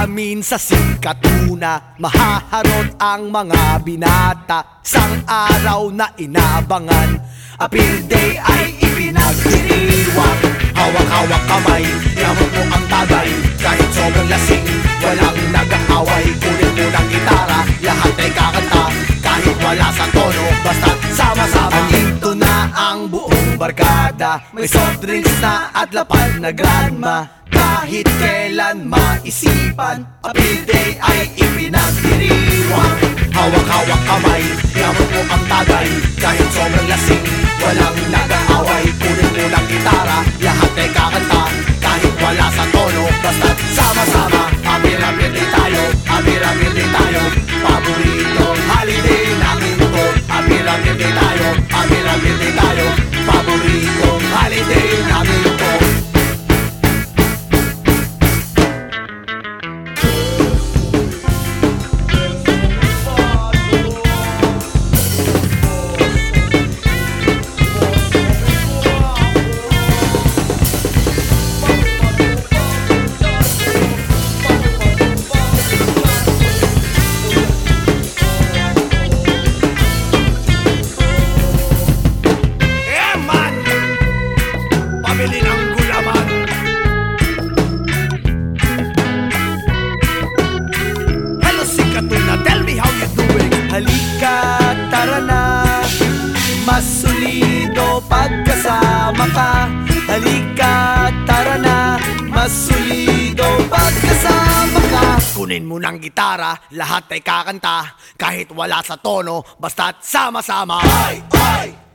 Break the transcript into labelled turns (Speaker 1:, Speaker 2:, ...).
Speaker 1: Amin sa sikatuna Mahaharot ang mga binata. Sang araw na inabangan Appeal Day ay ipinagdiriwang. Hawak-hawak kamay Yamot mo ang tagay Kahit sobrang lasing Walang nag-aaway. Kunin mo ng gitara Lahat ay kakanta. Kahit wala sa tono Basta sama-sama. Andito na ang buong barkada. May soft drinks na at lapad na grandma Kahit kailan maisipan Appeal Day ay Pamili ng gulaman Hello si Katuna, tell me how you doing Halika, tara na Mas pagkasama ka Halika, tara na Mas pagkasama ka Kunin mo ng gitara, lahat ay kakanta. Kahit wala sa tono, basta't sama-sama. Ay, ay